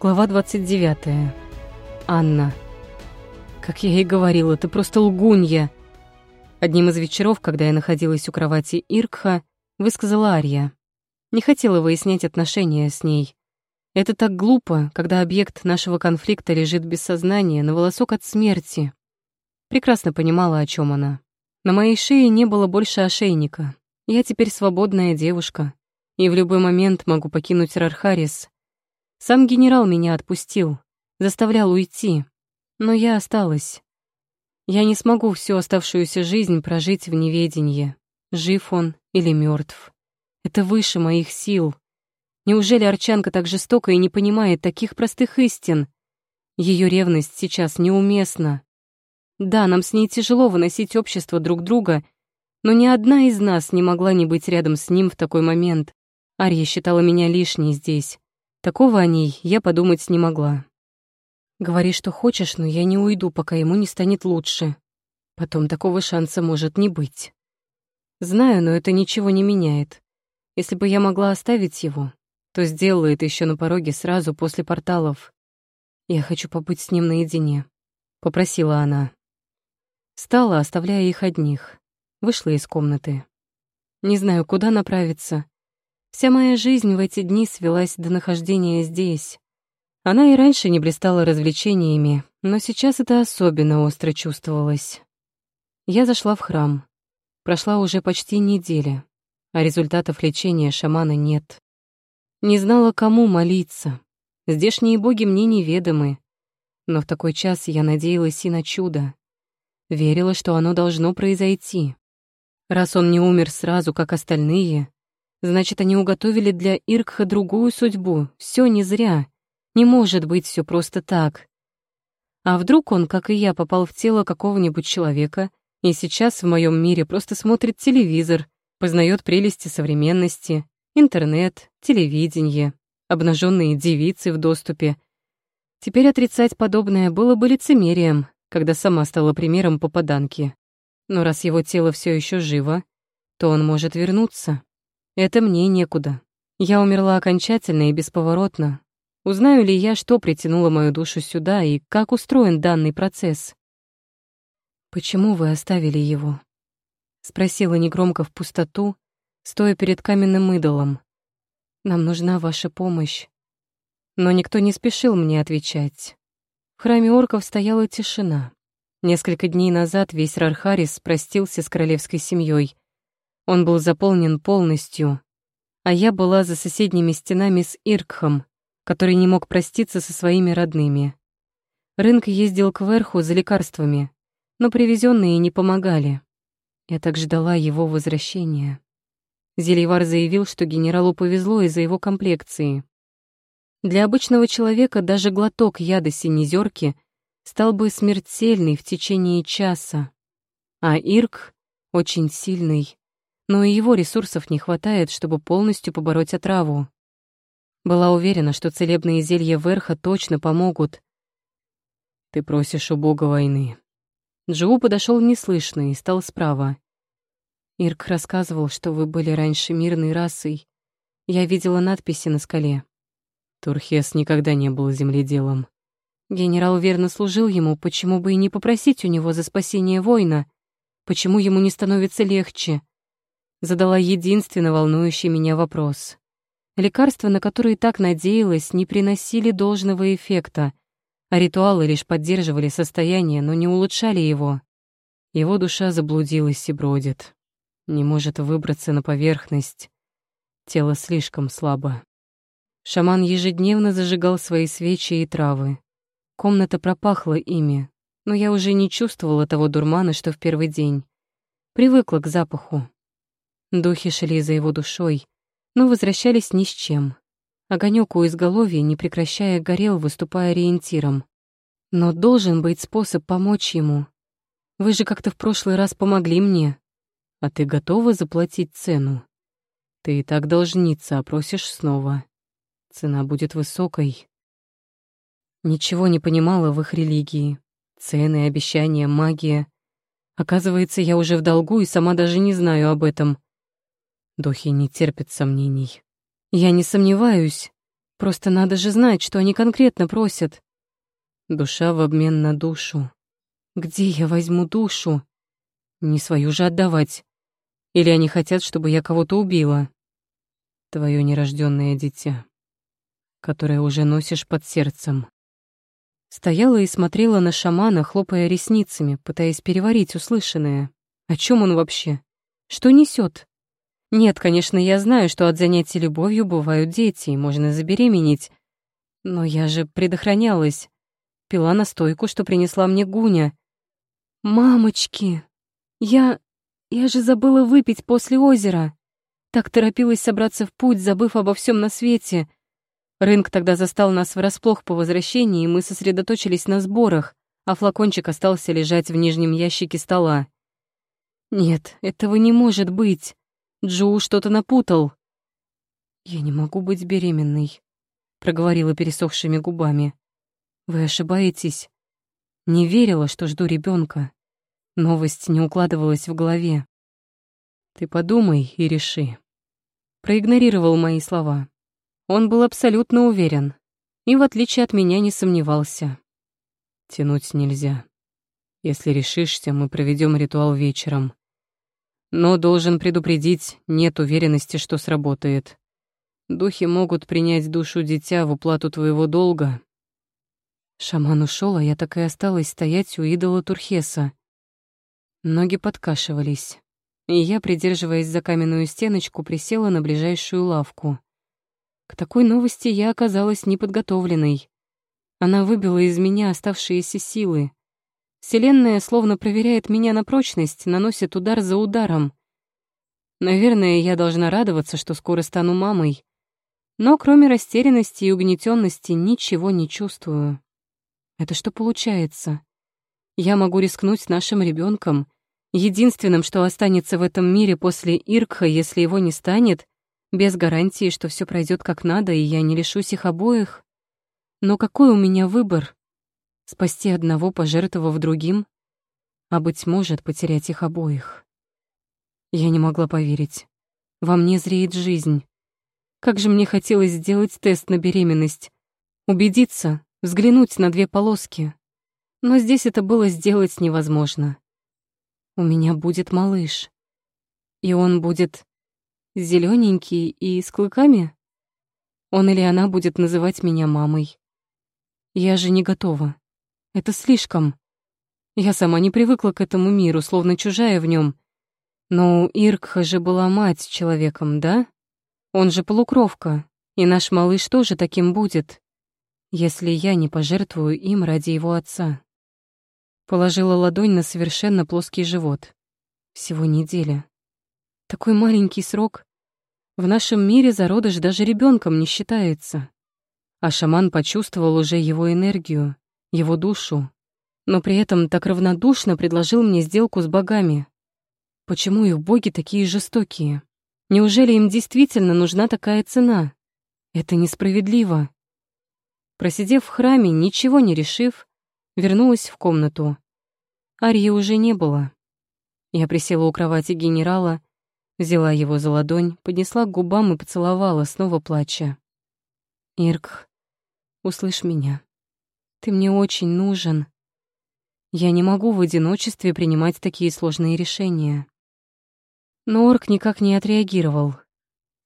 Глава 29. Анна. Как я и говорила, ты просто лгунья. Одним из вечеров, когда я находилась у кровати Иркха, высказала Ария. Не хотела выяснять отношения с ней. Это так глупо, когда объект нашего конфликта лежит без сознания, на волосок от смерти. Прекрасно понимала, о чем она. На моей шее не было больше ошейника. Я теперь свободная девушка, и в любой момент могу покинуть Рархарис, сам генерал меня отпустил, заставлял уйти, но я осталась. Я не смогу всю оставшуюся жизнь прожить в неведении, жив он или мертв. Это выше моих сил. Неужели Арчанка так жестока и не понимает таких простых истин? Ее ревность сейчас неуместна. Да, нам с ней тяжело выносить общество друг друга, но ни одна из нас не могла не быть рядом с ним в такой момент. Арья считала меня лишней здесь. Такого о ней я подумать не могла. Говори, что хочешь, но я не уйду, пока ему не станет лучше. Потом такого шанса может не быть. Знаю, но это ничего не меняет. Если бы я могла оставить его, то сделала это еще на пороге сразу после порталов. Я хочу побыть с ним наедине, попросила она. Стала, оставляя их одних. Вышла из комнаты. Не знаю, куда направиться. Вся моя жизнь в эти дни свелась до нахождения здесь. Она и раньше не блистала развлечениями, но сейчас это особенно остро чувствовалось. Я зашла в храм. Прошла уже почти неделя, а результатов лечения шамана нет. Не знала, кому молиться. Здешние боги мне неведомы. Но в такой час я надеялась и на чудо. Верила, что оно должно произойти. Раз он не умер сразу, как остальные, Значит, они уготовили для Иркха другую судьбу. Все не зря. Не может быть все просто так. А вдруг он, как и я, попал в тело какого-нибудь человека и сейчас в моем мире просто смотрит телевизор, познает прелести современности, интернет, телевидение, обнаженные девицы в доступе. Теперь отрицать подобное было бы лицемерием, когда сама стала примером попаданки. Но раз его тело все еще живо, то он может вернуться. Это мне некуда. Я умерла окончательно и бесповоротно. Узнаю ли я, что притянуло мою душу сюда и как устроен данный процесс? «Почему вы оставили его?» — спросила негромко в пустоту, стоя перед каменным идолом. «Нам нужна ваша помощь». Но никто не спешил мне отвечать. В храме орков стояла тишина. Несколько дней назад весь Рархарис простился с королевской семьей, он был заполнен полностью, а я была за соседними стенами с Иркхом, который не мог проститься со своими родными. Рынк ездил к верху за лекарствами, но привезенные не помогали. Я так ждала его возвращения. Зельевар заявил, что генералу повезло из-за его комплекции. Для обычного человека даже глоток яда синезерки стал бы смертельный в течение часа. А Ирк очень сильный, но и его ресурсов не хватает, чтобы полностью побороть отраву. Была уверена, что целебные зелья Верха точно помогут. «Ты просишь у бога войны». Джоу подошел неслышно и стал справа. Ирк рассказывал, что вы были раньше мирной расой. Я видела надписи на скале. Турхес никогда не был земледелом. Генерал верно служил ему, почему бы и не попросить у него за спасение воина? Почему ему не становится легче? Задала единственно волнующий меня вопрос. Лекарства, на которые так надеялась, не приносили должного эффекта, а ритуалы лишь поддерживали состояние, но не улучшали его. Его душа заблудилась и бродит. Не может выбраться на поверхность. Тело слишком слабо. Шаман ежедневно зажигал свои свечи и травы. Комната пропахла ими, но я уже не чувствовала того дурмана, что в первый день. Привыкла к запаху, Духи шли за его душой, но возвращались ни с чем. Огонёк у изголовья, не прекращая, горел, выступая ориентиром. Но должен быть способ помочь ему. Вы же как-то в прошлый раз помогли мне. А ты готова заплатить цену? Ты и так должница, а просишь снова. Цена будет высокой. Ничего не понимала в их религии. Цены, обещания, магия. Оказывается, я уже в долгу и сама даже не знаю об этом. Дохи не терпит сомнений. Я не сомневаюсь. Просто надо же знать, что они конкретно просят. Душа в обмен на душу. Где я возьму душу? Не свою же отдавать. Или они хотят, чтобы я кого-то убила? Твое нерожденное дитя, которое уже носишь под сердцем. Стояла и смотрела на шамана, хлопая ресницами, пытаясь переварить услышанное. О чем он вообще? Что несет? Нет, конечно, я знаю, что от занятий любовью бывают дети, и можно забеременеть. Но я же предохранялась. Пила настойку, что принесла мне Гуня. «Мамочки! Я... я же забыла выпить после озера. Так торопилась собраться в путь, забыв обо всем на свете. Рынок тогда застал нас врасплох по возвращении, и мы сосредоточились на сборах, а флакончик остался лежать в нижнем ящике стола. Нет, этого не может быть. Джу что-то напутал. Я не могу быть беременной, проговорила пересохшими губами. Вы ошибаетесь. Не верила, что жду ребенка. Новость не укладывалась в голове. Ты подумай и реши. Проигнорировал мои слова. Он был абсолютно уверен и, в отличие от меня, не сомневался. Тянуть нельзя. Если решишься, мы проведем ритуал вечером. Но должен предупредить, нет уверенности, что сработает. Духи могут принять душу дитя в уплату твоего долга. Шаман ушел, а я так и осталась стоять у идола Турхеса. Ноги подкашивались, и я, придерживаясь за каменную стеночку, присела на ближайшую лавку. К такой новости я оказалась неподготовленной. Она выбила из меня оставшиеся силы. Вселенная словно проверяет меня на прочность, наносит удар за ударом. Наверное, я должна радоваться, что скоро стану мамой. Но кроме растерянности и угнетенности ничего не чувствую. Это что получается? Я могу рискнуть нашим ребенком, единственным, что останется в этом мире после Иркха, если его не станет, без гарантии, что все пройдет как надо, и я не лишусь их обоих. Но какой у меня выбор? Спасти одного, пожертвовав другим? А, быть может, потерять их обоих? Я не могла поверить. Во мне зреет жизнь. Как же мне хотелось сделать тест на беременность. Убедиться, взглянуть на две полоски. Но здесь это было сделать невозможно. У меня будет малыш. И он будет зелененький и с клыками? Он или она будет называть меня мамой. Я же не готова. Это слишком. Я сама не привыкла к этому миру, словно чужая в нем. Но у Иркха же была мать с человеком, да? Он же полукровка, и наш малыш тоже таким будет, если я не пожертвую им ради его отца. Положила ладонь на совершенно плоский живот. Всего неделя. Такой маленький срок. В нашем мире зародыш даже ребенком не считается. А шаман почувствовал уже его энергию, его душу, но при этом так равнодушно предложил мне сделку с богами. Почему их боги такие жестокие? Неужели им действительно нужна такая цена? Это несправедливо. Просидев в храме, ничего не решив, вернулась в комнату. Арьи уже не было. Я присела у кровати генерала Взяла его за ладонь, поднесла к губам и поцеловала, снова плача. «Ирк, услышь меня. Ты мне очень нужен. Я не могу в одиночестве принимать такие сложные решения». Но орк никак не отреагировал.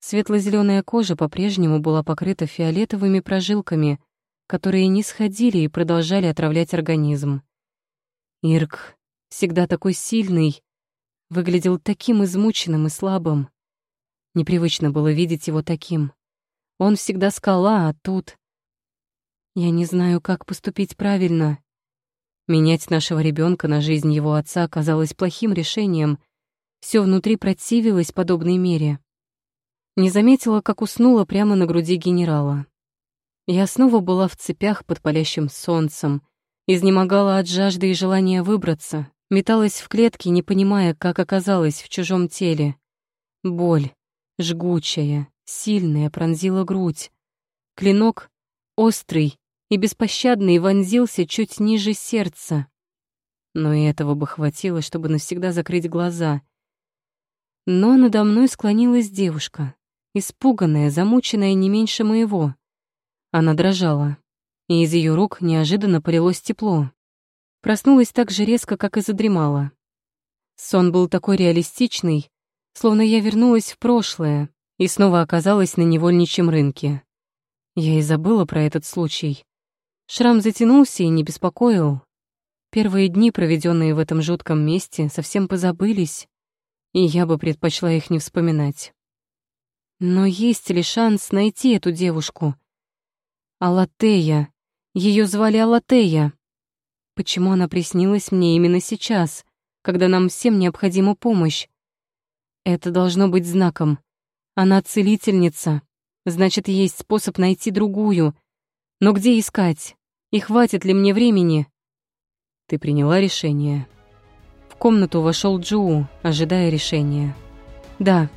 Светло-зеленая кожа по-прежнему была покрыта фиолетовыми прожилками, которые не сходили и продолжали отравлять организм. Ирк, всегда такой сильный, выглядел таким измученным и слабым. Непривычно было видеть его таким. Он всегда скала, а тут... Я не знаю, как поступить правильно. Менять нашего ребенка на жизнь его отца казалось плохим решением. Все внутри противилось подобной мере. Не заметила, как уснула прямо на груди генерала. Я снова была в цепях под палящим солнцем, изнемогала от жажды и желания выбраться, Металась в клетке, не понимая, как оказалась в чужом теле. Боль, жгучая, сильная, пронзила грудь. Клинок, острый и беспощадный, вонзился чуть ниже сердца. Но и этого бы хватило, чтобы навсегда закрыть глаза. Но надо мной склонилась девушка, испуганная, замученная не меньше моего. Она дрожала, и из ее рук неожиданно полилось тепло. Проснулась так же резко, как и задремала. Сон был такой реалистичный, словно я вернулась в прошлое и снова оказалась на невольничьем рынке. Я и забыла про этот случай. Шрам затянулся и не беспокоил. Первые дни, проведенные в этом жутком месте, совсем позабылись, и я бы предпочла их не вспоминать. Но есть ли шанс найти эту девушку? Алатея. Ее звали Алатея. Почему она приснилась мне именно сейчас, когда нам всем необходима помощь? Это должно быть знаком. Она целительница. Значит, есть способ найти другую. Но где искать? И хватит ли мне времени? Ты приняла решение. В комнату вошел Джуу, ожидая решения. Да,